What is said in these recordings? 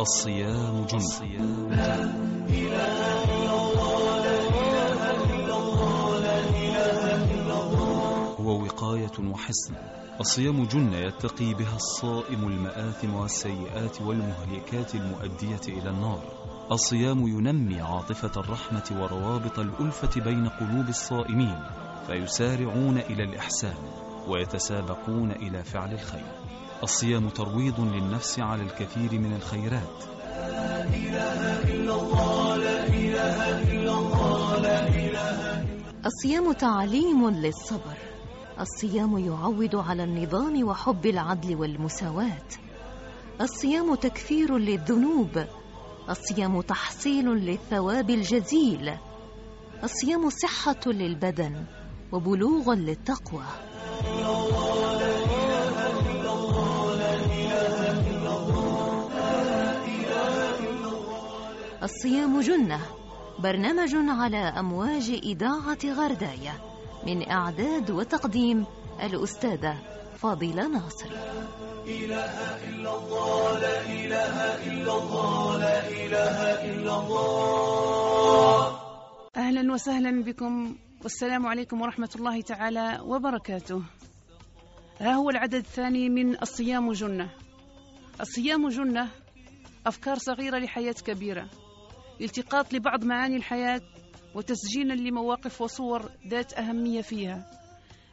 الصيام جنة. هو وقاية وحسن. الصيام جنة يتقي بها الصائم المآثم والسيئات والمهلكات المؤدية إلى النار. الصيام ينمي عاطفة الرحمة وروابط الألفة بين قلوب الصائمين فيسارعون إلى الإحسان. ويتسابقون إلى فعل الخير. الصيام ترويض للنفس على الكثير من الخيرات. الصيام تعليم للصبر. الصيام يعود على النظام وحب العدل والمساواة. الصيام تكفير للذنوب. الصيام تحصيل للثواب الجزيل. الصيام صحة للبدن وبلوغ للتقوى. الصيام جنة برنامج على أمواج إذاعة غرداية من إعداد وتقديم الأستاذة فاضلة ناصر أهلا وسهلا بكم. والسلام عليكم ورحمة الله تعالى وبركاته. ها هو العدد الثاني من الصيام جنة. الصيام جنة أفكار صغيرة لحياة كبيرة. التقاط لبعض معاني الحياة وتسجيلا لمواقف وصور ذات أهمية فيها.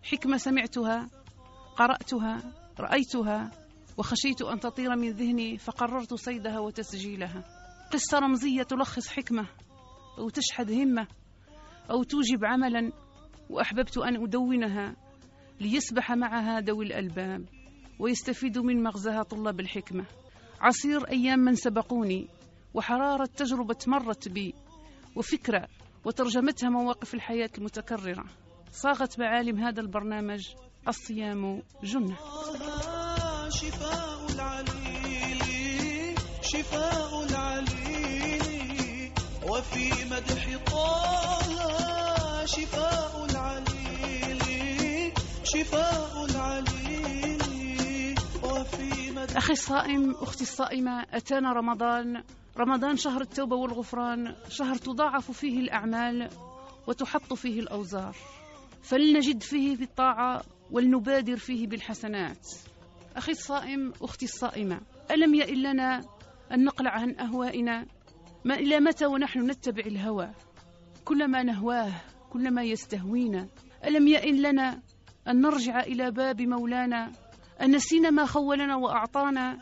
حكمة سمعتها قرأتها رأيتها وخشيت أن تطير من ذهني فقررت صيدها وتسجيلها. قصة رمزية تلخص حكمة أو تشحذ همة أو توجب عملا وأحببت أن أدونها ليسبح معها ذوي الألباب ويستفيد من مغزاها طلاب الحكمة. عصير أيام من سبقوني وحرارة تجربة مرت بي وفكرة وترجمتها مواقف الحياة المتكررة. صاغت معالم هذا البرنامج الصيام جنة. شفاء العليل شفاء العليل وفي مدح طه شفاء العليل شفاء العليل. وفي أخي الصائم أختي الصائمة أتانا رمضان. رمضان شهر التوبة والغفران شهر تضاعف فيه الأعمال وتحط فيه الأوزار. فلنجد فيه بالطاعة ولنبادر فيه بالحسنات. أخي الصائم أختي الصائمة ألم يئن لنا أن نقلع عن أهوائنا؟ ما إلى متى ونحن نتبع الهوى؟ كلما نهواه كلما يستهوينا. ألم يئن لنا أن نرجع إلى باب مولانا؟ أن نسينا ما خولنا وأعطانا؟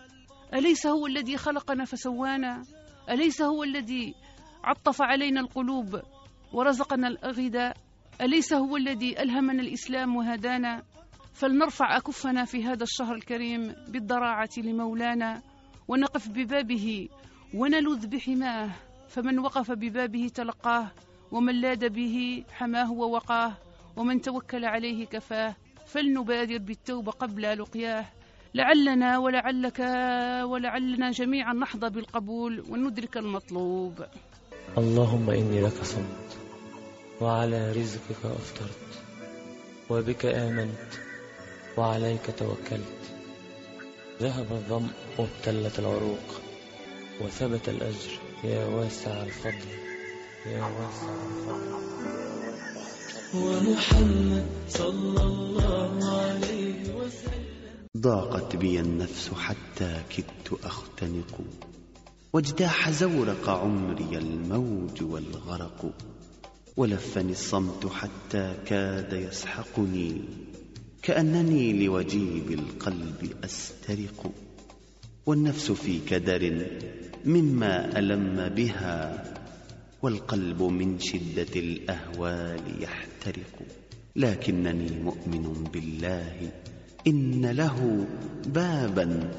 أليس هو الذي خلقنا فسوانا؟ أليس هو الذي عطف علينا القلوب ورزقنا الأغذاء أليس هو الذي ألهمنا الإسلام وهدانا؟ فلنرفع أكفنا في هذا الشهر الكريم بالضراعة لمولانا ونقف ببابه ونلذ بحماه فمن وقف ببابه تلقاه ومن لاد به حماه ووقاه ومن توكل عليه كفاه. فلنبادر بالتوبة قبل لقياه. لعلنا ولعلك ولعلنا جميعا نحظى بالقبول وندرك المطلوب. اللهم إني لك صمت وعلى رزقك أفطرت وبك آمنت وعليك توكلت. ذهب الظمأ وابتلت العروق وثبت الأجر يا واسع الفضل. يا ومحمد صلى الله عليه وسلم. ضاقت بي النفس حتى كدت أختنق. واجتاح زورق عمري الموج والغرق. ولفني الصمت حتى كاد يسحقني. كأنني لوجيب القلب أسترق. والنفس في كدر مما ألم بها والقلب من شدة الأهوال يحترق. لكنني مؤمن بالله إن له بابا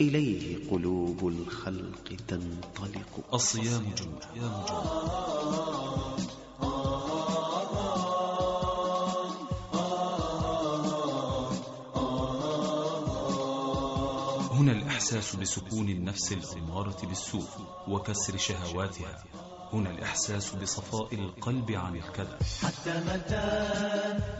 إليه قلوب الخلق تنطلق. الصيام جنة هنا الإحساس بسكون النفس الأمارة بالسوء وكسر شهواتها. هنا الإحساس بصفاء القلب عن الكدر حتى متى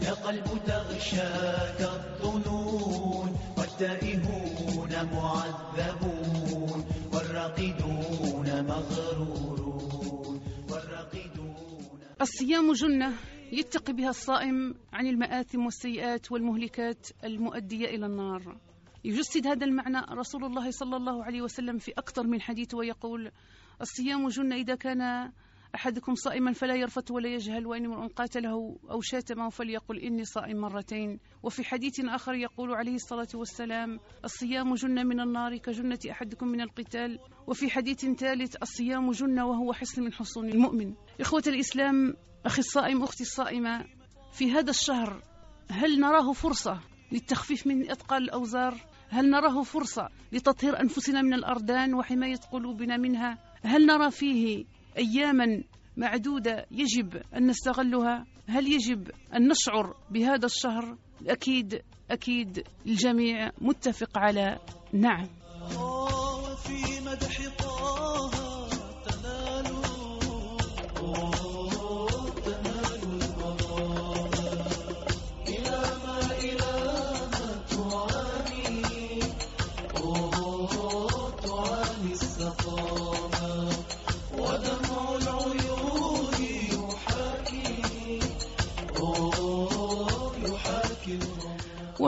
يا قلب تغشاك الظنون والتائهون معذبون والراقدون مغرورون والراقدون الصيام جنة يتقي بها الصائم عن المآثم والسيئات والمهلكات المؤدية إلى النار. يجسد هذا المعنى رسول الله صلى الله عليه وسلم في أكثر من حديث ويقول الصيام جنة إذا كان أحدكم صائما فلا يرفث ولا يجهل وإن امرؤ قاتله أو شاتمه فليقل إني صائم مرتين. وفي حديث آخر يقول عليه الصلاة والسلام الصيام جنة من النار كجنة أحدكم من القتال. وفي حديث ثالث الصيام جنة وهو حصن من حصون المؤمن. إخوة الإسلام أخي الصائم أختي الصائمة في هذا الشهر هل نراه فرصة للتخفيف من أثقال الأوزار؟ هل نراه فرصة لتطهير أنفسنا من الأردان وحماية قلوبنا منها؟ هل نرى فيه أياما معدودة يجب أن نستغلها؟ هل يجب أن نشعر بهذا الشهر؟ أكيد أكيد الجميع متفق على نعم.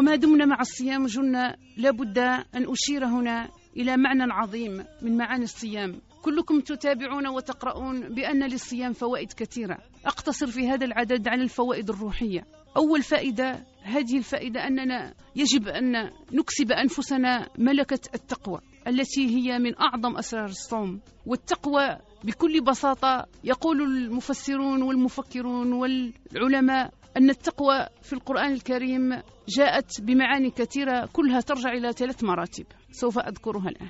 وما دمنا مع الصيام جنة لابد أن أشير هنا إلى معنى عظيم من معاني الصيام. كلكم تتابعون وتقرؤون بأن للصيام فوائد كثيرة. أقتصر في هذا العدد على الفوائد الروحية. أول فائدة هذه الفائدة أننا يجب أن نكسب أنفسنا ملكة التقوى التي هي من أعظم أسرار الصوم. والتقوى بكل بساطة يقول المفسرون والمفكرون والعلماء أن التقوى في القرآن الكريم جاءت بمعاني كثيرة كلها ترجع إلى ثلاث مراتب. سوف أذكرها الآن.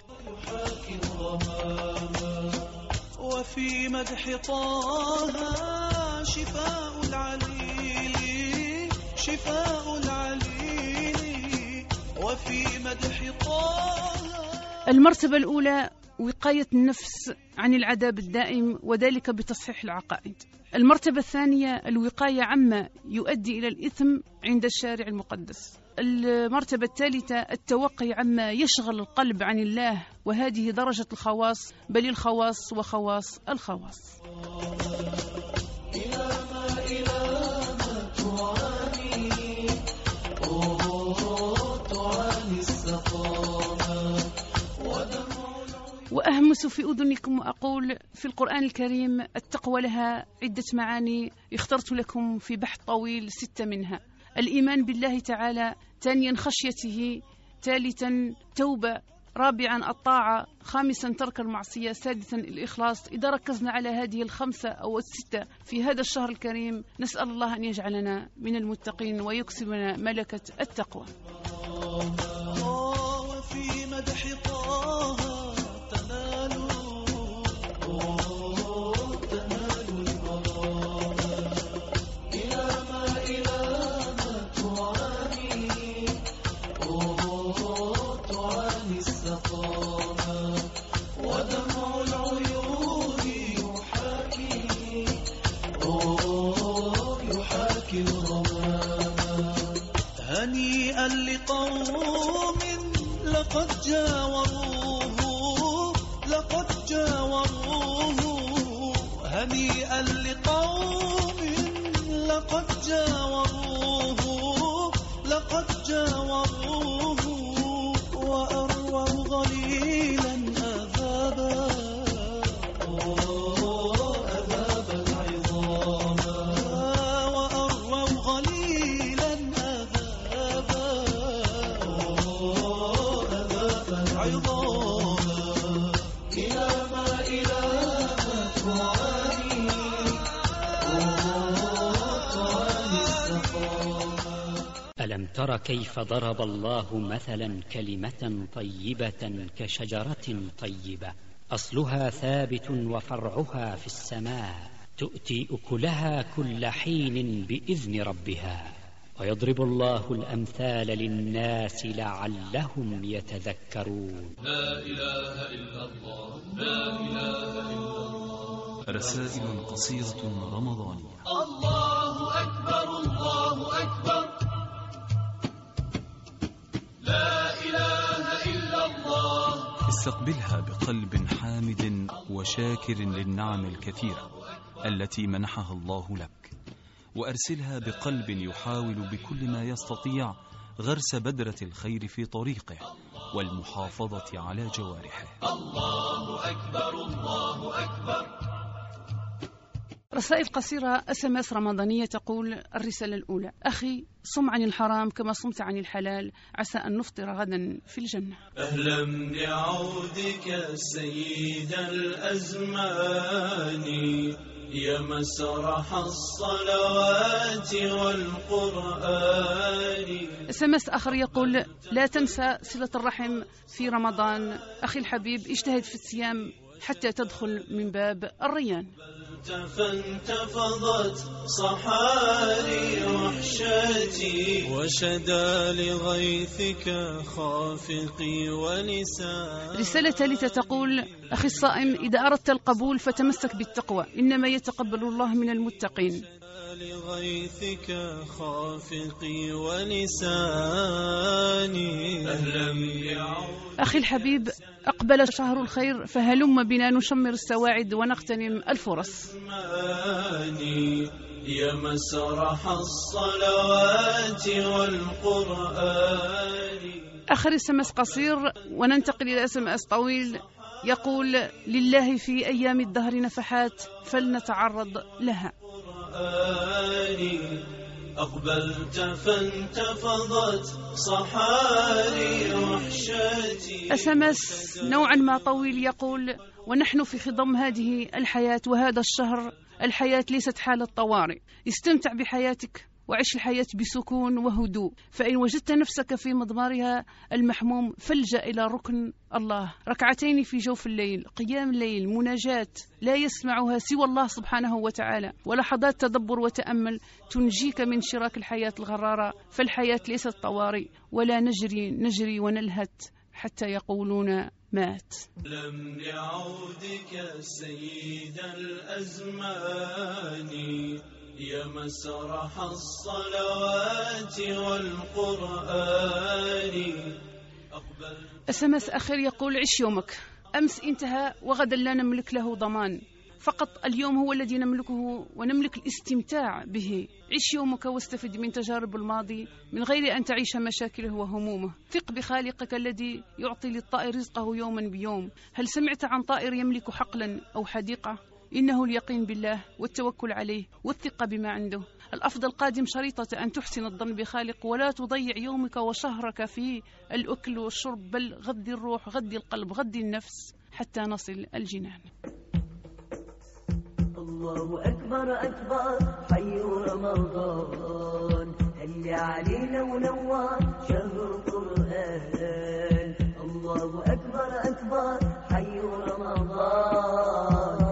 وفي مدح طه شفاء العليل شفاء العليل. وفي مدح طه المرتبة الأولى وقاية النفس عن العذاب الدائم وذلك بتصحيح العقائد. المرتبة الثانية الوقاية عما يؤدي إلى الإثم عند الشارع المقدس. المرتبة الثالثة التوقي عما يشغل القلب عن الله وهذه درجة الخواص بل الخواص وخواص الخواص. وأهمس في أذنكم وأقول في القرآن الكريم التقوى لها عدة معاني اخترت لكم في بحث طويل ستة منها. الإيمان بالله تعالى ثانيا خشيته ثالثا توبة رابعا الطاعة خامسا ترك المعصية سادسا الإخلاص. إذا ركزنا على هذه الخمسة أو الستة في هذا الشهر الكريم نسأل الله أن يجعلنا من المتقين ويكسبنا ملكة التقوى. وفي مدح طه هنيئا لقوم لقد جاوروه لقد جاوروه لقد جاوروه ألم تر كيف ضرب الله مثلا كلمة طيبة كشجرة طيبة. أصلها ثابت وفرعها في السماء. تؤتي أكلها كل حين بإذن ربها. ويضرب الله الأمثال للناس لعلهم يتذكرون. رسائل قصيرة رمضانية. الله أكبر الله أكبر. لا إله إلا الله. استقبلها بقلب حامد وشاكر للنعم الكثيرة التي منحها الله لك وأرسلها بقلب يحاول بكل ما يستطيع غرس بذرة الخير في طريقه والمحافظة على جوارحه. الله أكبر الله أكبر. رسائل قصيرة SMS رمضانية تقول الرسالة الأولى. أخي صم عن الحرام كما صمت عن الحلال. عسى أن نفطر غدا في الجنة. أهلا بعودك سيد الأزمان. يا مسرح الصلوات والقرآن. SMS آخر يقول لا تنسى صلة الرحم في رمضان. أخي الحبيب اجتهد في الصيام حتى تدخل من باب الريان. فانتفضت صحاري وحشاتي وشدا لغيثك خافقي ونسائي رسالة ثالثة تقول أخي الصائم إذا أردت القبول فتمسك بالتقوى إنما يتقبل الله من المتقين. لغيثك خافقي ولساني. أهلا أخي الحبيب أقبل شهر الخير فهلم بنا نشمر السواعد ونغتنم الفرص. يا مسرح الصلوات والقرآن. آخر SMS قصير وننتقل إلى SMS طويل. يقول لله في أيام الدهر نفحات فلنتعرض لها. أقبلت فانتفضت صحاري SMS نوعا ما طويل يقول ونحن في خضم هذه الحياة وهذا الشهر. الحياة ليست حالة طوارئ استمتع بحياتك. وعش الحياة بسكون وهدوء. فإن وجدت نفسك في مضمارها المحموم فالجأ إلى ركن الله. ركعتين في جوف الليل قيام الليل مناجاة لا يسمعها سوى الله سبحانه وتعالى. ولحظات تدبر وتأمل تنجيك من شراك الحياة الغرارة. فالحياة ليست طوارئ ولا نجري نجري ونلهت حتى يقولون مات. لم يعودك سيد الأزمان. يا مسرح الصلوات والقرآن. اس إم آخر يقول عش يومك. أمس انتهى وغدا لا نملك له ضمان. فقط اليوم هو الذي نملكه ونملك الاستمتاع به. عش يومك واستفد من تجارب الماضي من غير أن تعيش مشاكله وهمومه. ثق بخالقك الذي يعطي للطائر رزقه يوما بيوم. هل سمعت عن طائر يملك حقلا أو حديقة؟ إنه اليقين بالله والتوكل عليه والثقة بما عنده. الأفضل قادم شريطة أن تحسن الظن بخالق ولا تضيع يومك وشهرك في الأكل والشرب. بل غذي الروح غذي القلب غذي النفس حتى نصل الجنان. الله أكبر أكبر حي رمضان. هل علينا ونور شهر القرآن الله أكبر أكبر حي رمضان.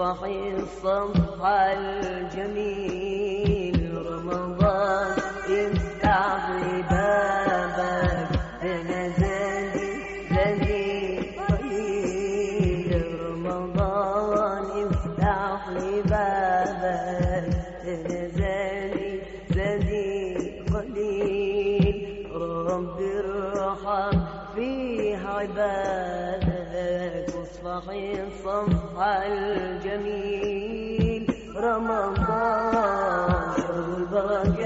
واصفح الصفح الجميل. الجميل. رمضان شهر البركات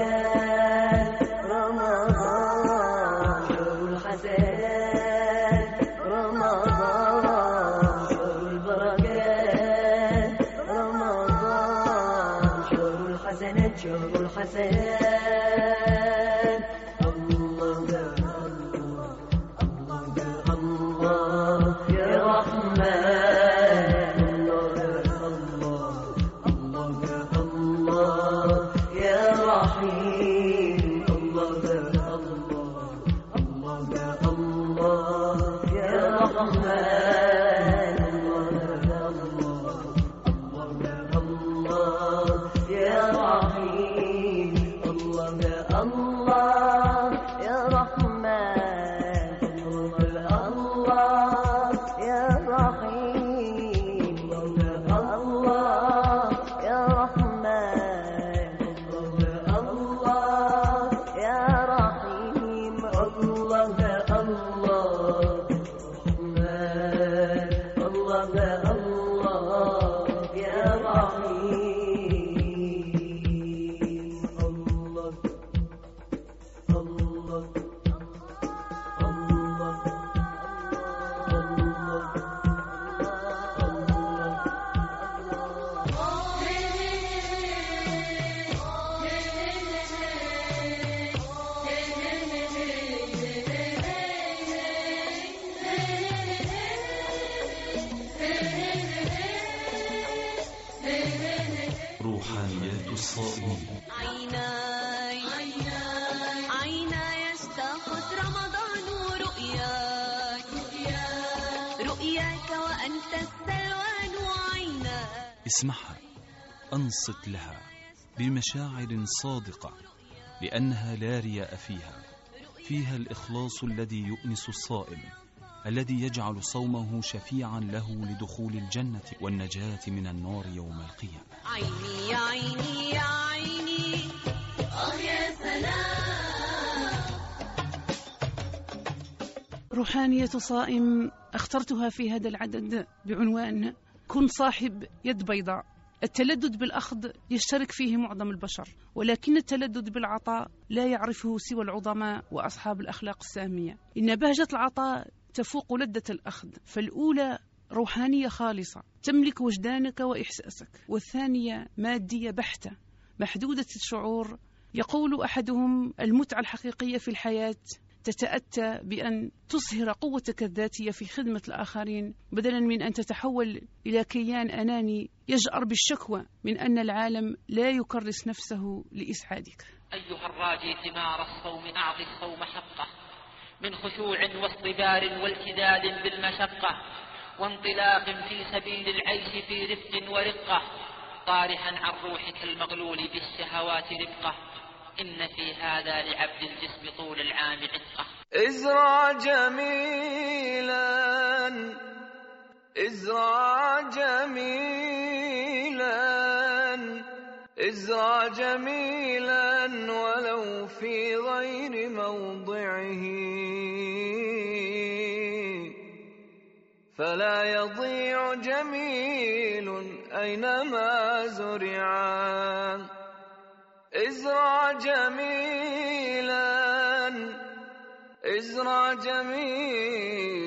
اسمعها أنصت لها بمشاعر صادقة لأنها لا رياء فيها فيها الإخلاص الذي يؤنس الصائم الذي يجعل صومه شفيعا له لدخول الجنة والنجاة من النار يوم القيامة. عيني يا عيني يا عيني. آه يا سلام. روحانية صائم اخترتها في هذا العدد بعنوان كن صاحب يد بيضاء. التلذذ بالأخذ يشترك فيه معظم البشر ولكن التلذذ بالعطاء لا يعرفه سوى العظماء وأصحاب الأخلاق السامية. إن بهجة العطاء تفوق لذة الأخذ فالأولى روحانية خالصة تملك وجدانك وإحساسك والثانية مادية بحتة محدودة الشعور. يقول أحدهم المتعة الحقيقية في الحياة تتأتى بأن تصهر قوتك الذاتية في خدمة الآخرين بدلا من أن تتحول إلى كيان أناني يجأر بالشكوى من أن العالم لا يكرس نفسه لإسعادك. أيها الراجي ثمار الصوم أعط الصوم حقه. من خشوع واصطبار والتداد بالمشقة وانطلاق في سبيل العيش في رفق ورقة. طارحا عن روحك المغلول بالشهوات ربقة إن في هذا لعبد الجسم طول العام عتقة. ازرع جميلا ازرع جميلا ازرع جميلا ولو في غير موضعه. فلا يضيع جميل أينما زرعا ازرع جميلا ازرع جميل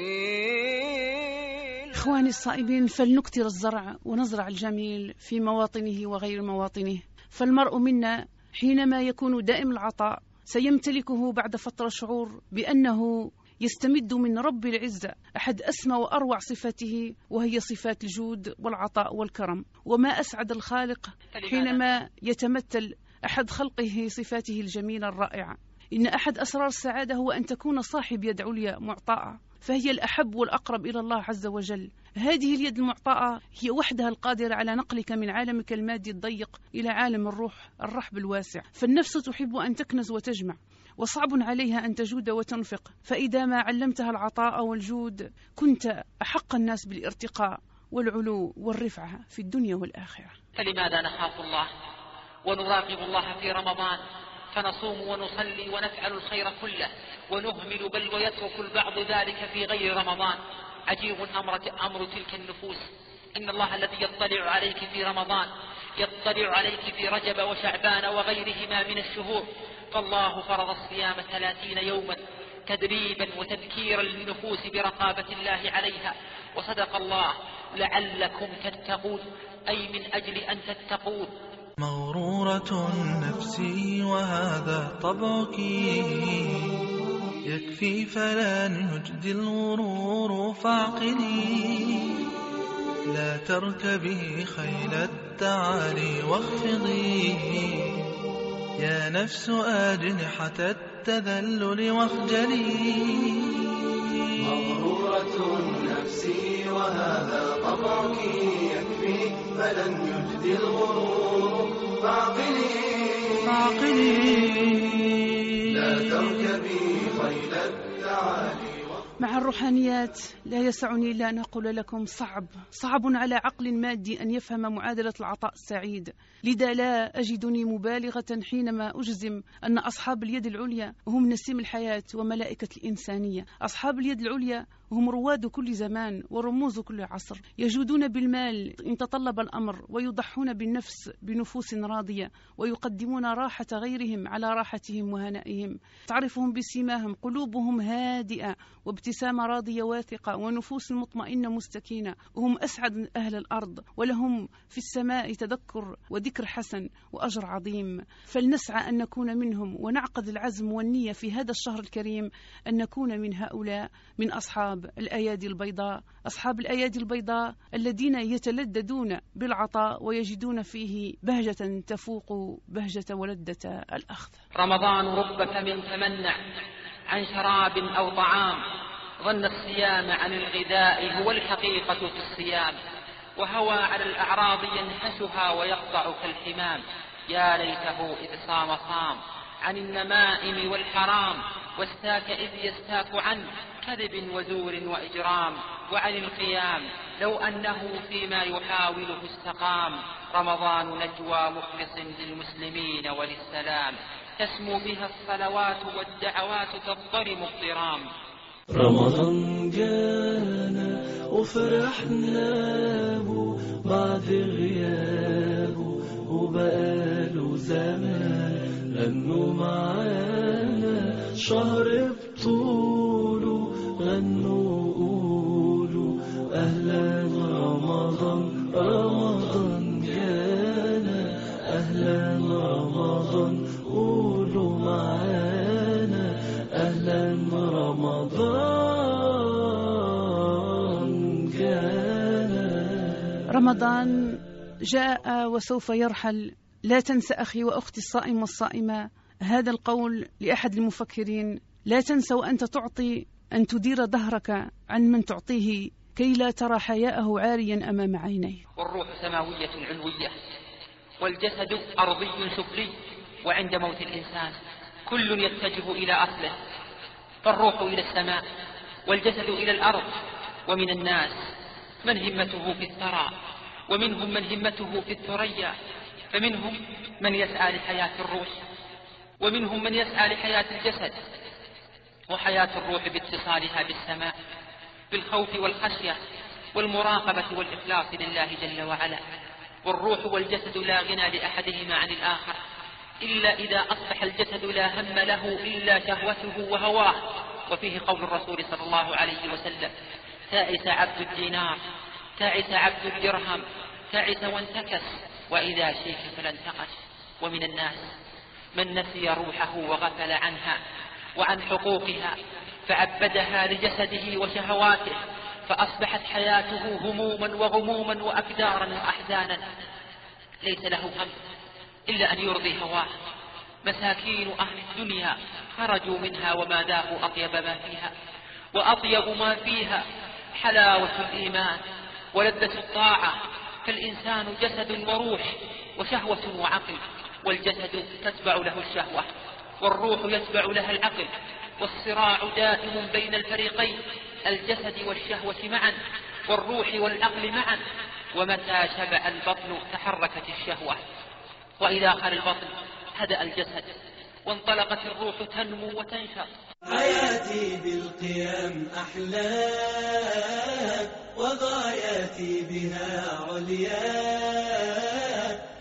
إخواني الصائبين فلنكتر الزرع ونزرع الجميل في مواطنه وغير مواطنه. فالمرء منا حينما يكون دائم العطاء سيمتلكه بعد فترة شعور بأنه يستمد من رب العزة أحد أسمى وأروع صفاته وهي صفات الجود والعطاء والكرم. وما أسعد الخالق حينما يتمثل أحد خلقه صفاته الجميلة الرائعة. إن أحد أسرار السعادة هو أن تكون صاحب يد عليا معطاءة فهي الأحب والأقرب إلى الله عز وجل. هذه اليد المعطاءة هي وحدها القادرة على نقلك من عالمك المادي الضيق إلى عالم الروح الرحب الواسع. فالنفس تحب أن تكنز وتجمع وصعب عليها أن تجود وتنفق. فإذا ما علمتها العطاء والجود كنت أحق الناس بالارتقاء والعلو والرفعة في الدنيا والآخرة. فلماذا نخاف الله؟ ونراقب الله في رمضان فنصوم ونصلي ونفعل الخير كله ونهمل بل ويترك البعض ذلك في غير رمضان. عجيب أمر, أمر تلك النفوس. إن الله الذي يطلع عليك في رمضان يطلع عليك في رجب وشعبان وغيرهما من الشهور. فالله فرض الصيام ثلاثين يوما تدريبا وتذكيرا للنفوس برقابة الله عليها. وصدق الله لعلكم تتقون أي من أجل أن تتقون. مغرورة نفسي وهذا طبعك يكفي فلا يجدي الغرور فاعقلي. لا تركبي خيل التعالي واخفضي. يا نفس أجنحة التذلل واخجلي. مغرورة نفسي وهذا طبعك يكفي فلن يجدي الغرور. فاعقلي. فاعقلي. لا تركبي خيل التعالي. مع الروحانيات لا يسعني إلا أن أقول لكم صعب صعب على عقل مادي أن يفهم معادلة العطاء السعيد. لذا لا أجدني مبالغة حينما أجزم أن أصحاب اليد العليا هم نسيم الحياة وملائكة الإنسانية. أصحاب اليد العليا هم رواد كل زمان ورموز كل عصر يجودون بالمال إن تطلب الأمر ويضحون بالنفس بنفوس راضية ويقدمون راحة غيرهم على راحتهم وهنائهم. تعرفهم بسيماهم قلوبهم هادئة وابتسامة راضية واثقة ونفوس مطمئنة مستكينة. وهم أسعد أهل الأرض ولهم في السماء تذكر وذكر حسن وأجر عظيم. فلنسعى أن نكون منهم ونعقد العزم والنية في هذا الشهر الكريم أن نكون من هؤلاء من أصحاب الأيادي البيضاء أصحاب الأيادي البيضاء الذين يتلذذون بالعطاء ويجدون فيه بهجة تفوق بهجة ولدة الأخذ. رمضان رب فم تمنع عن شراب أو طعام ظن الصيام عن الغذاء هو الحقيقة في الصيام. وهوى على الأعراض ينهشها ويقطع كالحمام. يا ليته إذ صام صام عن النمائم والحرام واستاك إذ يستاك عنه. كذب وزور وإجرام وعن القيام لو أنه فيما يحاوله استقام رمضان نجوى مخلص للمسلمين وللسلام. تسمو بها الصلوات والدعوات تضطرم الضرام رمضان جانا وفرحنا به بعد غيابه وبقاله زمان غنوا معانا شهر رمضان جاء وسوف يرحل. لا تنس أخي وأختي الصائم والصائمة هذا القول لأحد المفكرين. لا تنس وأنت تعطي أن تدير ظهرك عن من تعطيه كي لا ترى حياءه عاريا أمام عينيه. والروح سماوية علوية والجسد أرضي سفلي وعند موت الإنسان كل يتجه إلى أصله. فالروح إلى السماء والجسد إلى الأرض ومن الناس من همته في الثرى ومنهم من همته في الثريا فمنهم من يسعى لحياة الروح ومنهم من يسعى لحياة الجسد وحياة الروح باتصالها بالسماء بالخوف والخشية والمراقبة والإخلاص لله جل وعلا. والروح والجسد لا غنى لأحدهما عن الآخر إلا إذا أصبح الجسد لا هم له إلا شهوته وهواه. وفيه قول الرسول صلى الله عليه وسلم تعس عبد الدينار. تعس عبد الدرهم تعس وانتكس وإذا شيك فلا انتقش ومن الناس من نسي روحه وغفل عنها وعن حقوقها فعبدها لجسده وشهواته فأصبحت حياته هموما وغموما وأكدارا وأحزانا. ليس له هم إلا أن يرضي هواه. مساكين أهل الدنيا خرجوا منها وما ذاقوا أطيب ما فيها وأطيب ما فيها حلاوة الإيمان. ولذة الطاعة فالإنسان جسد وروح وشهوة وعقل والجسد تتبع له الشهوة والروح يتبع لها العقل والصراع دائم بين الفريقين الجسد والشهوة معا والروح والعقل معا ومتى شبع البطن تحركت الشهوة؟ وإذا خل البطن هدأ الجسد وانطلقت الروح تنمو وتنشط. حياتي بالقيام أحلام وغاياتي بها عليا.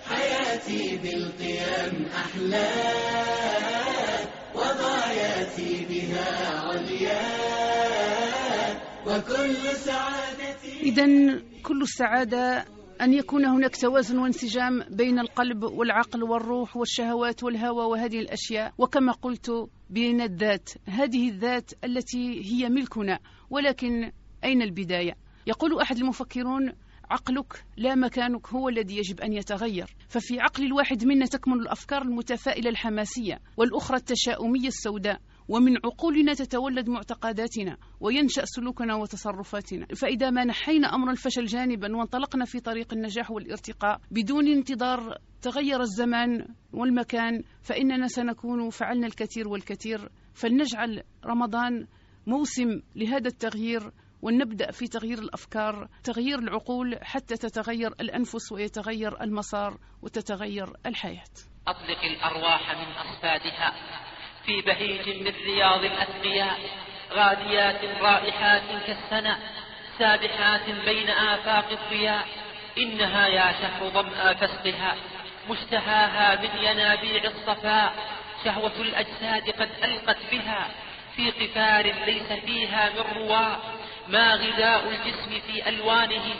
حياتي بالقيام أحلى وغاياتي بها عليا. وكل سعادتي إذا كل السعادة أن يكون هناك توازن وانسجام بين القلب والعقل والروح والشهوات والهوى وهذه الأشياء. وكما قلت بين الذات هذه الذات التي هي ملكنا ولكن أين البداية؟ يقول أحد المفكرون عقلك لا مكانك هو الذي يجب أن يتغير. ففي عقل الواحد منا تكمن الأفكار المتفائلة الحماسية والأخرى التشاؤمية السوداء. ومن عقولنا تتولد معتقداتنا وينشأ سلوكنا وتصرفاتنا. فإذا ما نحينا أمر الفشل جانبا وانطلقنا في طريق النجاح والارتقاء بدون انتظار تغير الزمان والمكان فإننا سنكون فعلنا الكثير والكثير. فلنجعل رمضان موسم لهذا التغيير ولنبدأ في تغيير الأفكار تغيير العقول حتى تتغير الأنفس ويتغير المسار وتتغير الحياة. أطلق الأرواح من أصفادها. في بهيج من رياض الأتقياء غاديات رائحات كالسنة سابحات بين آفاق الضياء إنها يا شهر ظمأ فاسقها مشتهاها من ينابيع الصفاء شهوة الأجساد قد ألقت بها في قفار ليس فيها من رواء ما غذاء الجسم في ألوانه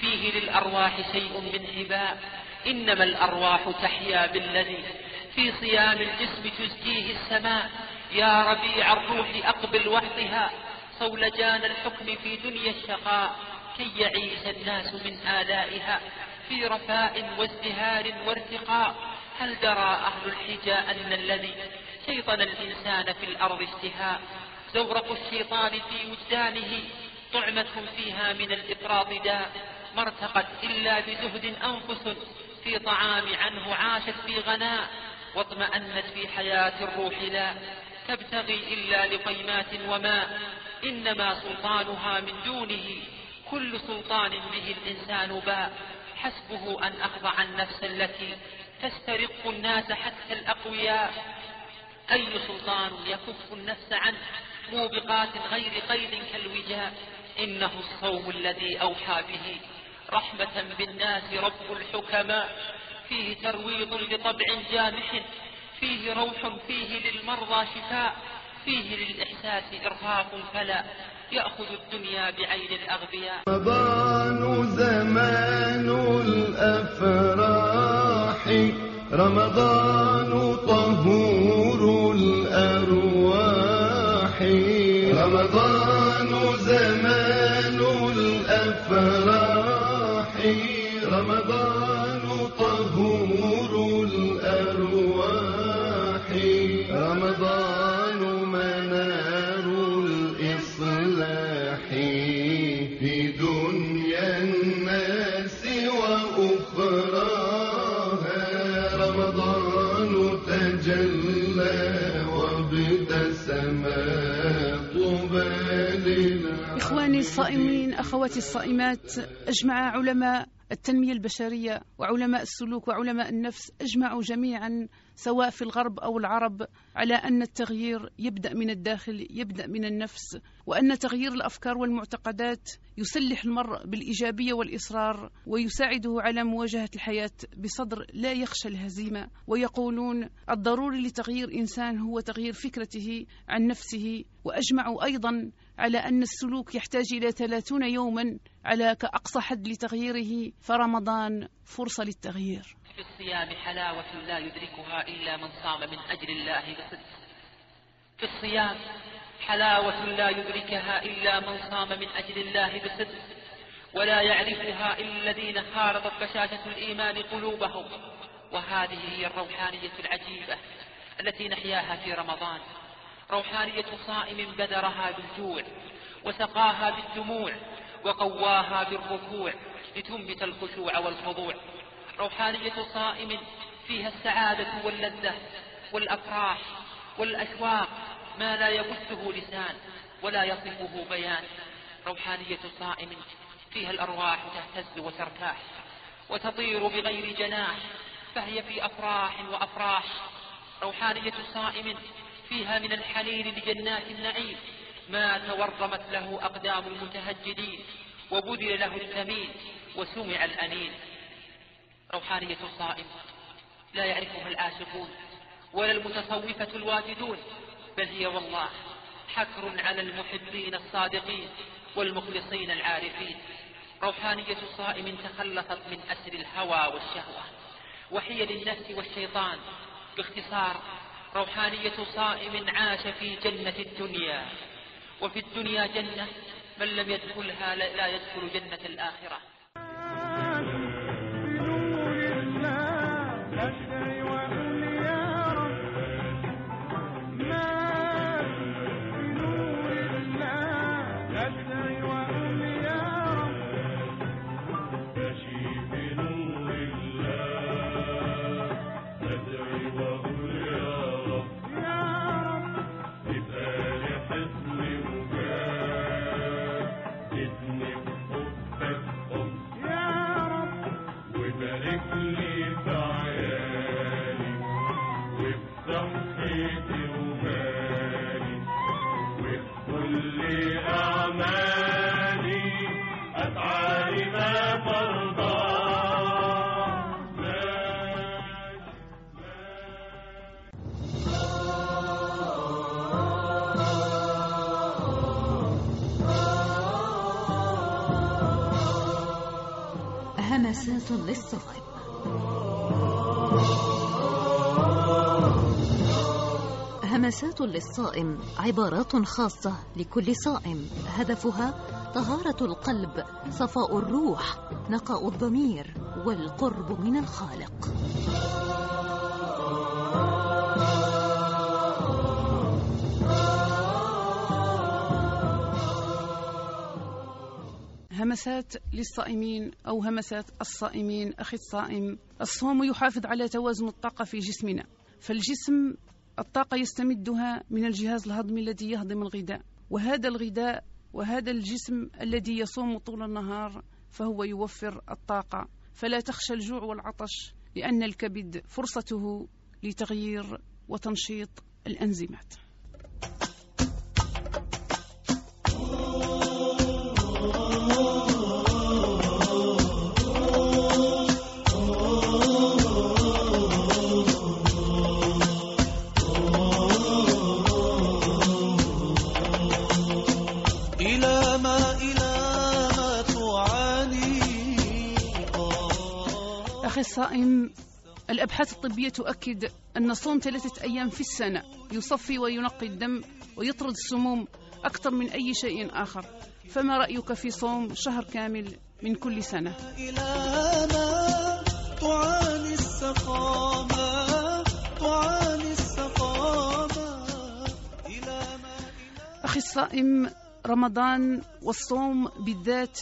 فيه للأرواح شيء من حباء إنما الأرواح تحيا بالذي في صيام الجسم تزكيه السماء. يا ربيع الروح أقبل وحدها. صولجان الحكم في دنيا الشقاء. كي يعيش الناس من آلائها. في رفاء وازدهار وارتقاء. هل درى أهل الحجى أن الذي شيطن الإنسان في الأرض اشتهاء زورق الشيطان في وجدانه. طعمة فيها من الإفراط داء. ما ارتقت إلا بزهد أنفس. في طعام عنه عاشت في غناء. واطمأنت في حياة الروح لا تبتغي إلا لقيمات وماء إنما سلطانها من دونه كل سلطان به الإنسان باء حسبه أن أخضع النفس التي تسترق الناس حتى الأقوياء. أي سلطان يكف النفس عن موبقات غير قيد كالوجاء؟ إنه الصوم الذي أوحى به رحمة بالناس رب الحكماء. فيه ترويض لطبع جامح فيه روح فيه للمرضى شفاء فيه للإحساس إرهاق فلا يأخذ الدنيا بعين الأغبياء. رمضان زمان الأفراح رمضان الصائمين أخواتي الصائمات أجمع علماء التنمية البشرية وعلماء السلوك وعلماء النفس أجمعوا جميعا سواء في الغرب أو العرب على أن التغيير يبدأ من الداخل يبدأ من النفس وأن تغيير الأفكار والمعتقدات يسلح المرء بالإيجابية والإصرار ويساعده على مواجهة الحياة بصدر لا يخشى الهزيمة. ويقولون الضروري لتغيير إنسان هو تغيير فكرته عن نفسه. وأجمعوا أيضا على أن السلوك يحتاج إلى 30 يوما على كأقصى حد لتغييره فرمضان فرصة للتغيير. في الصيام حلاوة لا يدركها إلا من صام من أجل الله بصدق. في الصيام حلاوة لا يدركها إلا من صام من أجل الله بصدق. ولا يعرفها إلا الذين خالطت بشاشة الإيمان قلوبهم. وهذه هي الروحانية العجيبة التي نحياها في رمضان. روحانية صائم بذرها بالجوع وسقاها بالدموع. وقواها بالركوع لتنبت الخشوع والخضوع. روحانية صائم فيها السعادة واللذة والأفراح والأشواق ما لا يبثه لسان ولا يصفه بيان. روحانية صائم فيها الأرواح تهتز وترتاح وتطير بغير جناح فهي في أفراح وأفراح. روحانية صائم فيها من الحنين لجنات النعيم ما تورمت له أقدام المتهجدين وبذل له الثمين وسمع الأنين. روحانية الصائم. لا يعرفها الآسفون ولا المتصوفة الواجدون بل هي والله حكر على المحبين الصادقين والمخلصين العارفين. روحانية صائم تخلصت من أسر الهوى والشهوة وحيل النفس والشيطان باختصار روحانية صائم عاش في جنة الدنيا. وفي الدنيا جنة من لم يدخلها لا يدخل جنة الآخرة. همسات للصائم همسات للصائم عبارات خاصة لكل صائم. هدفها طهارة القلب صفاء الروح نقاء الضمير والقرب من الخالق. همسات للصائمين أو همسات الصائمين أخي الصائم. الصوم يحافظ على توازن الطاقة في جسمنا. فالجسم الطاقة يستمدها من الجهاز الهضمي الذي يهضم الغذاء. وهذا الغذاء وهذا الجسم الذي يصوم طول النهار فهو يوفر الطاقة. فلا تخشى الجوع والعطش لأن الكبد فرصته لتغيير وتنشيط الأنزيمات. الصائم الأبحاث الطبية تؤكد أن صوم ثلاثة أيام في السنة يصفي وينقي الدم ويطرد السموم أكثر من أي شيء آخر. فما رأيك في صوم شهر كامل من كل سنة؟ تعاني السقامة تعاني السقامة أخي الصائم رمضان والصوم بالذات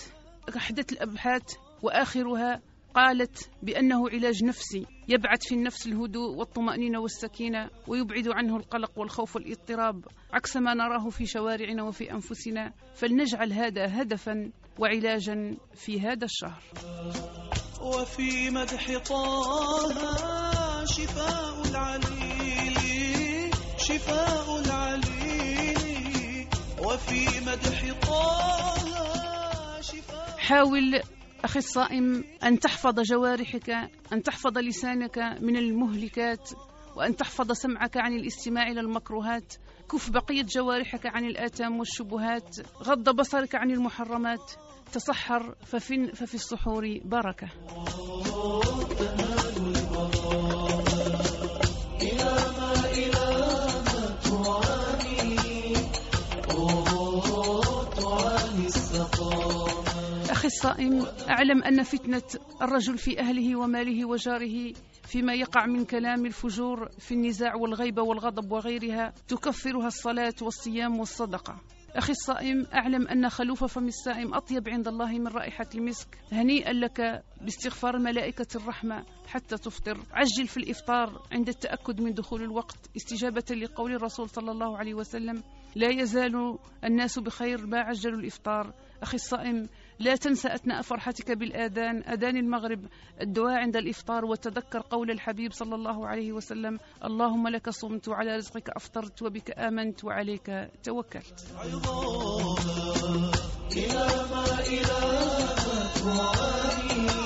أحدث الأبحاث وآخرها قالت بأنه علاج نفسي يبعث في النفس الهدوء والطمأنينة والسكينة ويبعد عنه القلق والخوف والاضطراب عكس ما نراه في شوارعنا وفي أنفسنا. فلنجعل هذا هدفا وعلاجا في هذا الشهر. وفي مدح طه شفاء العليل شفاء العليل. وفي مدح طه شفاء حاول أخي الصائم أن تحفظ جوارحك أن تحفظ لسانك من المهلكات وأن تحفظ سمعك عن الاستماع إلى المكروهات. كف بقية جوارحك عن الآثام والشبهات. غض بصرك عن المحرمات. تصحر ففي, ففي السحور بركة. الصائم أعلم أن فتنة الرجل في أهله وماله وجاره فيما يقع من كلام الفجور في النزاع والغيبة والغضب وغيرها تكفرها الصلاة والصيام والصدقة. أخي الصائم أعلم أن خلوف فم الصائم أطيب عند الله من رائحة المسك هنيئا لك باستغفار ملائكة الرحمة حتى تفطر. عجل في الإفطار عند التأكد من دخول الوقت استجابة لقول الرسول صلى الله عليه وسلم لا يزال الناس بخير ما عجلوا الإفطار. أخي الصائم لا تنسى أثناء فرحتك بالآذان أذان المغرب الدعاء عند الإفطار وتذكر قول الحبيب صلى الله عليه وسلم اللهم لك صمت وعلى رزقك أفطرت وبك آمنت وعليك توكلت. إلى ما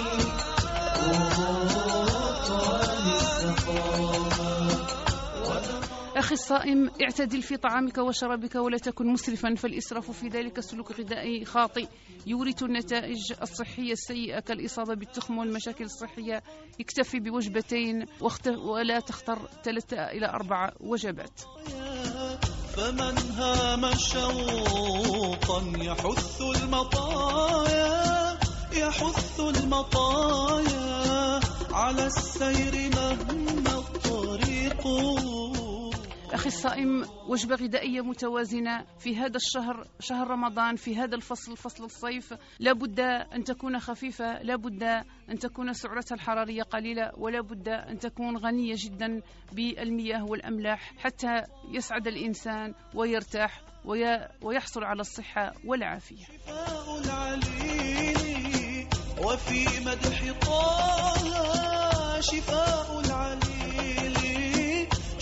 الصائم اعتدل في طعامك وشرابك ولا تكن مسرفا فالإسراف في ذلك سلوك غذائي خاطئ. يورث النتائج الصحية السيئة كالإصابة بالتخم والمشاكل الصحية. اكتفي بوجبتين. ولا تختر ثلاثة إلى أربع وجبات. فمن هام شوقا يحث المطايا يحث المطايا على السير مهما الطريق. أخي الصائم وجبة غذائية متوازنة في هذا الشهر شهر رمضان في هذا الفصل فصل الصيف. لا بد أن تكون خفيفة لا بد أن تكون سعرتها الحرارية قليلة ولا بد أن تكون غنية جدا بالمياه والأملاح. حتى يسعد الإنسان ويرتاح وي- ويحصل على الصحة والعافية. وفي مدح طه شفاء العليل.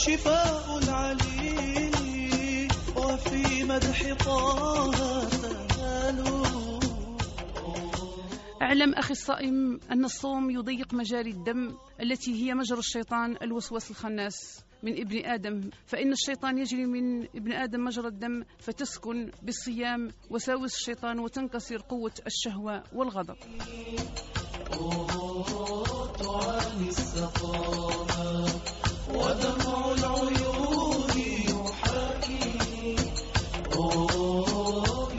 شفاء العليل وفي مدح طه تنال أعلم أخي الصائم أن الصوم يضيق مجاري الدم التي هي مجرى الشيطان الوسواس الخناس من ابن آدم فإن الشيطان يجري من ابن آدم مجرى الدم فتسكن بالصيام وساوس الشيطان وتنكسر قوة الشهوة والغضب. ودمع العيون يحاكي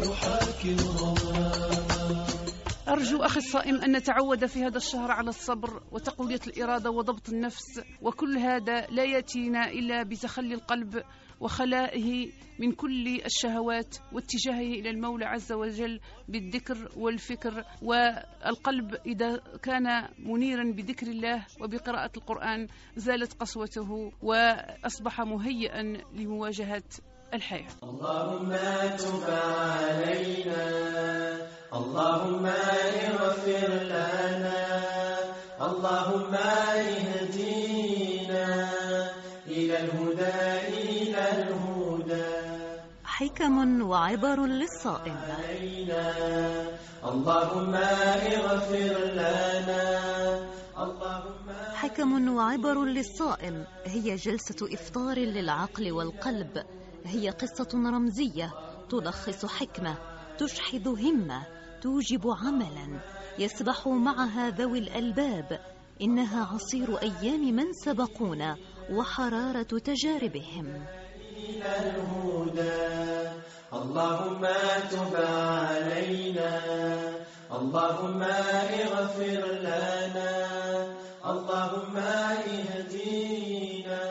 يحاكي الغمام أرجو أخي الصائم أن نتعود في هذا الشهر على الصبر وتقوية الإرادة وضبط النفس وكل هذا لا يأتينا إلا بتخلي القلب وخلائه من كل الشهوات واتجاهه إلى المولى عز وجل بالذكر والفكر والقلب إذا كان منيرا بذكر الله وبقراءة القرآن زالت قسوته وأصبح مهيئا لمواجهة الحياة. اللهم تب علينا اللهم اغفر لنا اللهم اهدينا إلى الهدى الهدى. حكم وعبر للصائم. علينا. اللهم اغفر لنا. حكم وعبر للصائم. هي جلسة إفطار للعقل والقلب. هي قصة رمزية تلخص حكمة تشحذ همة توجب عملا. يسبح معها ذوي الألباب. إنها عصير أيام من سبقونا وحرارة تجاربهم. إلى الهدى. اللهم تب علينا. اللهم اغفر لنا. اللهم اهدينا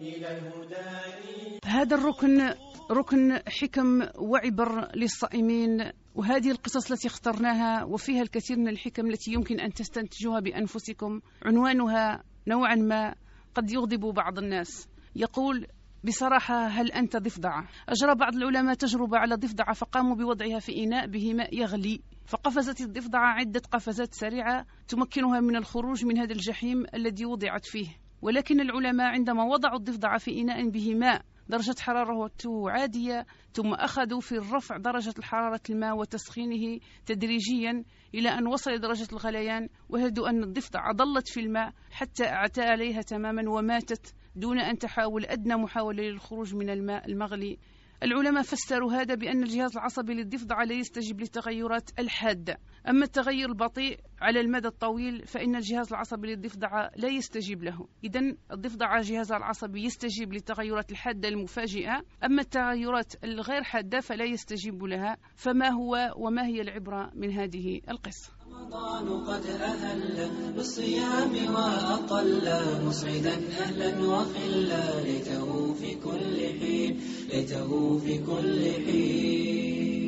إلى الهدى. هذا الركن ركن حكم وعبر للصائمين وهذه القصص التي اخترناها وفيها الكثير من الحكم التي يمكن أن تستنتجوها بأنفسكم. عنوانها نوعا ما قد يغضب بعض الناس. يقول بصراحة هل أنت ضفدعة؟ أجرى بعض العلماء تجربة على ضفدعة فقاموا بوضعها في إناء به ماء يغلي فقفزت الضفدعة عدة قفزات سريعة تمكنها من الخروج من هذا الجحيم الذي وضعت فيه ولكن العلماء عندما وضعوا الضفدع في إناء به ماء درجة حرارته عادية ثم أخذوا في الرفع درجة حرارة الماء وتسخينه تدريجيا إلى أن وصل درجة الغليان وجدوا أن الضفدع ضلت في الماء حتى أعتى عليها تماما وماتت دون أن تحاول أدنى محاولة للخروج من الماء المغلي العلماء فسروا هذا بأن الجهاز العصبي للضفدع لا يستجيب للتغيرات الحادة أما التغير البطيء على المدى الطويل فإن الجهاز العصبي للضفدع لا يستجيب له. إذا الضفدع جهازها العصبي يستجيب للتغيرات الحادة المفاجئة. أما التغيرات الغير حادة فلا يستجيب لها. فما هو وما هي العبرة من هذه القصة؟ رمضان قد أهل بالصيام وأطل مسعدا أهلا وخلا ليته في كل حين ليته في كل حين.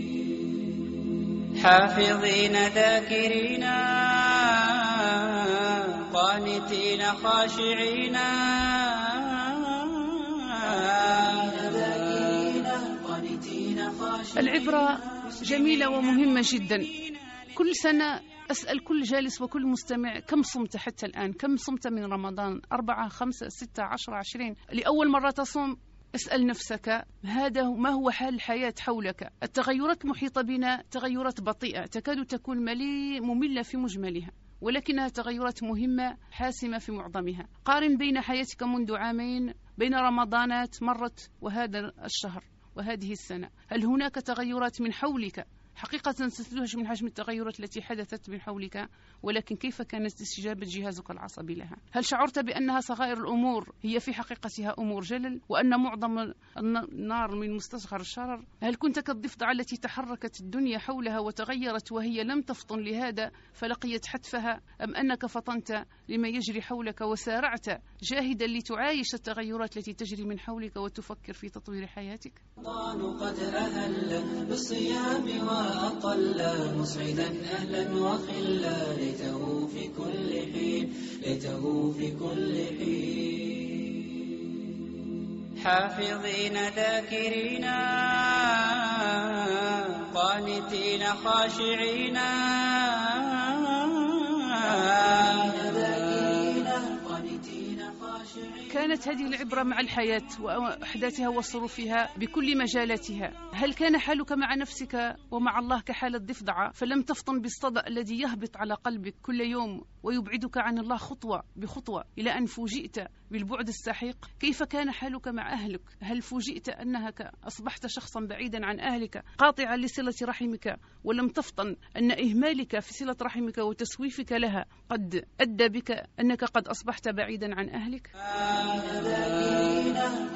حافظين ذاكرين قانتين خاشعين. العبرة جميلة ومهمة جدا. كل سنة أسأل كل جالس وكل مستمع كم صمت حتى الآن؟ كم صمت من رمضان؟ أربعة خمسة ستة عشرة عشرين. لأول مرة تصوم اسأل نفسك هذا ما هو حال الحياة حولك؟ التغيرات المحيطة بنا تغيرات بطيئة تكاد تكون ملي مملة في مجملها ولكنها تغيرات مهمة حاسمة في معظمها. قارن بين حياتك منذ عامين بين رمضانات مرت وهذا الشهر وهذه السنة. هل هناك تغيرات من حولك؟ حقيقة ستدهش من حجم التغيرات التي حدثت من حولك ولكن كيف كانت استجابة جهازك العصبي لها؟ هل شعرت بأنها صغائر الأمور هي في حقيقتها أمور جلل وأن معظم النار من مستصغر الشرر؟ هل كنت كالضفدع التي تحركت الدنيا حولها وتغيرت وهي لم تفطن لهذا فلقيت حتفها؟ أم أنك فطنت لما يجري حولك وسارعت جاهدا لتعايش التغيرات التي تجري من حولك وتفكر في تطوير حياتك؟ قد أهل بالصيام وأطل مسعدا أهلا وخلا ليته في كل حين ليته في كل حين. حافظين ذاكرين قانتين خاشعين. كانت هذه العبرة مع الحياة وأحداثها وصروفها بكل مجالاتها. هل كان حالك مع نفسك ومع الله كحال الضفدعة فلم تفطن بالصدأ الذي يهبط على قلبك كل يوم ويبعدك عن الله خطوة بخطوة إلى أن فوجئت بالبعد السحيق كيف كان حالك مع أهلك؟ هل فوجئت أنك أصبحت شخصا بعيدا عن أهلك قاطعا لصلة رحمك ولم تفطن أن إهمالك في صلة رحمك وتسويفك لها قد أدى بك أنك قد أصبحت بعيدا عن أهلك؟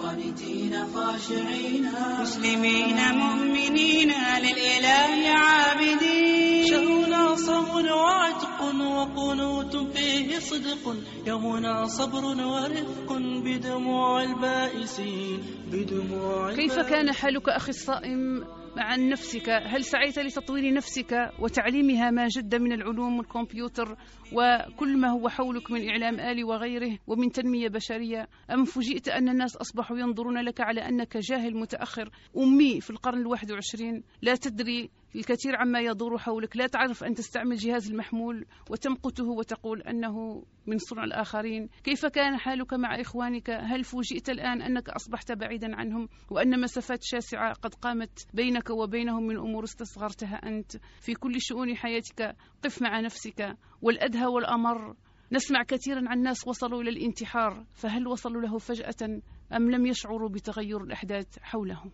قانتين خاشعين مسلمين مؤمنين للإله عابدين. شهرنا صوم وعتق وقنوت فيه صدق. يومنا صبر ورفق بدموع البائسين بدموع كيف كان حالك أخي الصائم؟ مع نفسك. هل سعيت لتطوير نفسك وتعليمها ما جد من العلوم والكمبيوتر وكل ما هو حولك من إعلام آلي وغيره ومن تنمية بشرية؟ أم فوجئت أن الناس أصبحوا ينظرون لك على أنك جاهل متأخر أمي في القرن الواحد وعشرين؟ لا تدري الكثير عما يدور حولك. لا تعرف أن تستعمل جهاز المحمول وتمقته وتقول أنه من صنع الآخرين. كيف كان حالك مع إخوانك؟ هل فوجئت الآن أنك أصبحت بعيدا عنهم؟ وأن مسافات شاسعة قد قامت بينك وبينهم من أمور استصغرتها أنت. في كل شؤون حياتك قف مع نفسك. والأدهى والأمر. نسمع كثيرا عن ناس وصلوا إلى الانتحار فهل وصلوا له فجأة؟ أم لم يشعروا بتغير الأحداث حولهم؟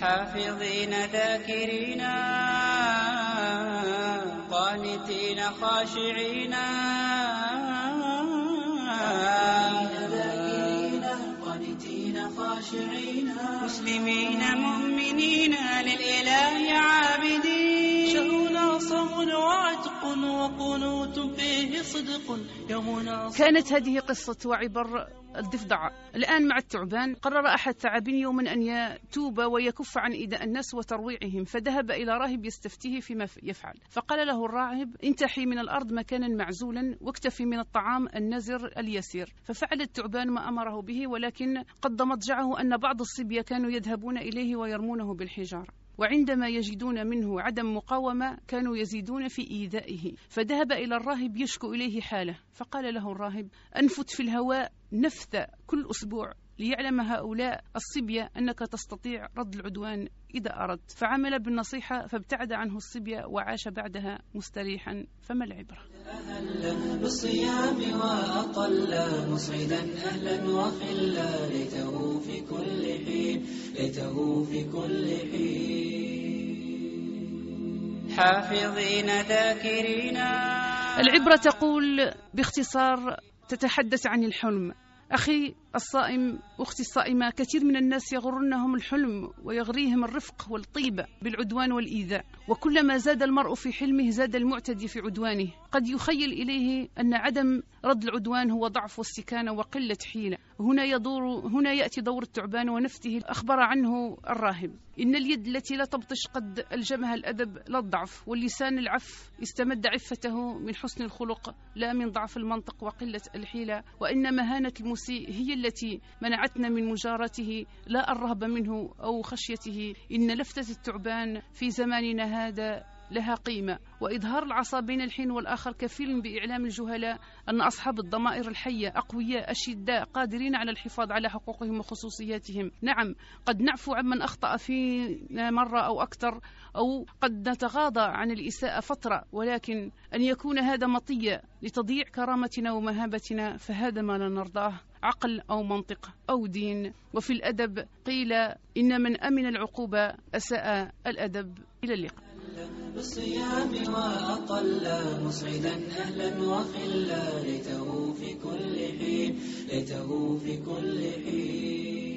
حافظين ذاكرين قانتين خاشعين. خاشعين مسلمين مؤمنين للإله عابدين. شهرنا صوم وعتق وقنوت فيه صدق. يومنا كانت هذه قصة وعبر الضفدع الآن مع الثعبان قرر أحد الثعابين يوما أن يتوب ويكف عن إيذاء الناس وترويعهم فذهب إلى راهب يستفتيه فيما يفعل. فقال له الراهب انتحي من الأرض مكانا معزولا واكتفي من الطعام النزر اليسير. ففعل الثعبان ما أمره به ولكن قد مضجعه أن بعض الصبية كانوا يذهبون إليه ويرمونه بالحجارة. وعندما يجدون منه عدم مقاومة كانوا يزيدون في إيذائه. فذهب إلى الراهب يشكو إليه حاله فقال له الراهب أنفت في الهواء نفث كل أسبوع. ليعلم هؤلاء الصبية أنك تستطيع رد العدوان إذا أردت. فعمل بالنصيحة فابتعد عنه الصبية وعاش بعدها مستريحا فما العبرة؟ أهلا بالصيام وأطل مسعدا أهلا وخلا ليته في كل حين ليته في كل حين. حافظين ذاكرين. العبرة تقول باختصار تتحدث عن الحلم. أخي الصائم أختي الصائمة كثير من الناس يغرنهم الحلم ويغريهم الرفق والطيبة بالعدوان والإيذاء. وكلما زاد المرء في حلمه زاد المعتدي في عدوانه. قد يخيل إليه أن عدم رد العدوان هو ضعف واستكانة وقلة حيلة. هنا يدور هنا يأتي دور الثعبان ونفته أخبر عنه الراهب. إن اليد التي لا تبطش قد ألجمها الأدب لا الضعف واللسان العف استمد عفته من حسن الخلق لا من ضعف المنطق وقلة الحيلة. وإن مهانة المسيء هي التي منعتنا من مجارته لا الرهب منه أو خشيته. إن لفتة الثعبان في زماننا هذا لها قيمة. وإظهار العصا بين الحين والآخر كفيل بإعلام الجهلاء أن أصحاب الضمائر الحية أقوياء أشداء قادرين على الحفاظ على حقوقهم وخصوصياتهم. نعم قد نعفو عمن أخطأ فينا مرة أو أكثر أو قد نتغاضى عن الإساءة فترة. ولكن أن يكون هذا مطية لتضييع كرامتنا ومهابتنا فهذا ما لا نرضاه. عقل أو منطق أو دين. وفي الأدب قيل إن من أمن العقوبة أساء الأدب. إلى اللقاء. بالصيام وأطل مصعدا أهلا وخلا ليته في كل حين ليته في كل حين.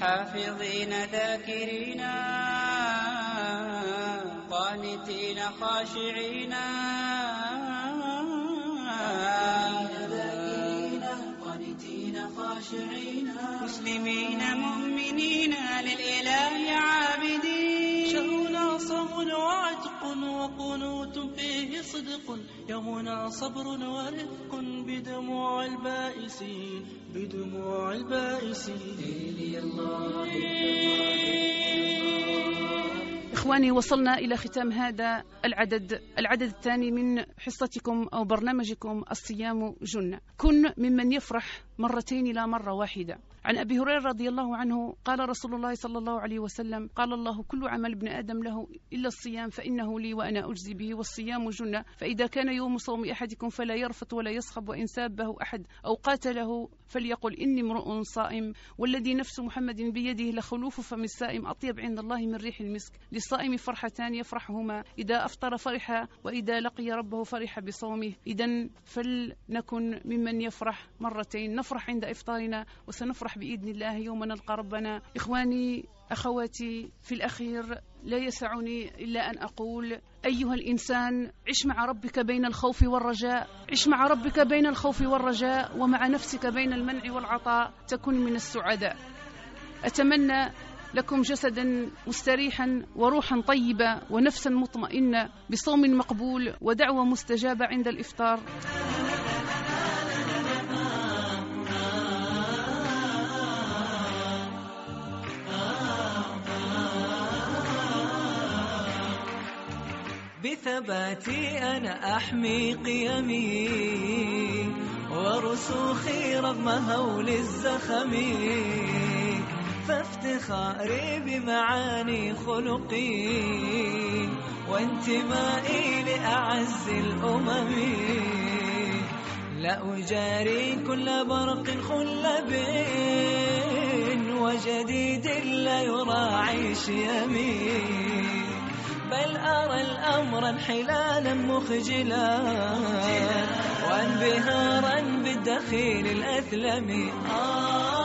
حافظين ذاكرين قانتين خاشعين. خاشعين. مسلمين مؤمنين للإله عابدين. وعتق وقنوت فيه صدق يومنا صبر ورفق بدموع البائسين بدموع البائسين الله إخواني وصلنا إلى ختام هذا العدد العدد الثاني من حصتكم أو برنامجكم الصيام جنة. كن ممن يفرح مرتين لا مرة واحدة. عن أبي هريرة رضي الله عنه قال رسول الله صلى الله عليه وسلم قال الله كل عمل ابن آدم له إلا الصيام فإنه لي وأنا أجزي به والصيام جنة. فإذا كان يوم صوم أحدكم فلا يرفث ولا يصخب وإن سابه أحد أو قاتله فليقل إني امرؤ صائم. والذي نفس محمد بيده لخلوف فم السائم أطيب عند الله من ريح المسك. للصائم فرحتان يفرحهما. إذا أفطر فرح وإذا لقي ربه فرح بصومه. إذا فلنكن ممن يفرح مرتين. نفرح عند إفطارنا وسنفرح بإذن الله يوم نلقى ربنا. إخواني أخواتي في الأخير لا يسعني إلا أن أقول أيها الإنسان عش مع ربك بين الخوف والرجاء. عش مع ربك بين الخوف والرجاء ومع نفسك بين المنع والعطاء. تكن من السعداء. أتمنى لكم جسدا مستريحا وروحا طيبة ونفسا مطمئنة بصوم مقبول ودعوة مستجابة عند الإفطار. بثباتي أنا أحمي قيمي ورسوخي رغم هول الزخم فافتخاري بمعاني خلقي وانتمائي لأعز الأمم لا أجاري كل برق خلب وجديد لا يراعي شيمي بل أرى الأمر انحلالا مخجلا. وانبهارا بالدخيل الأثلم. آه.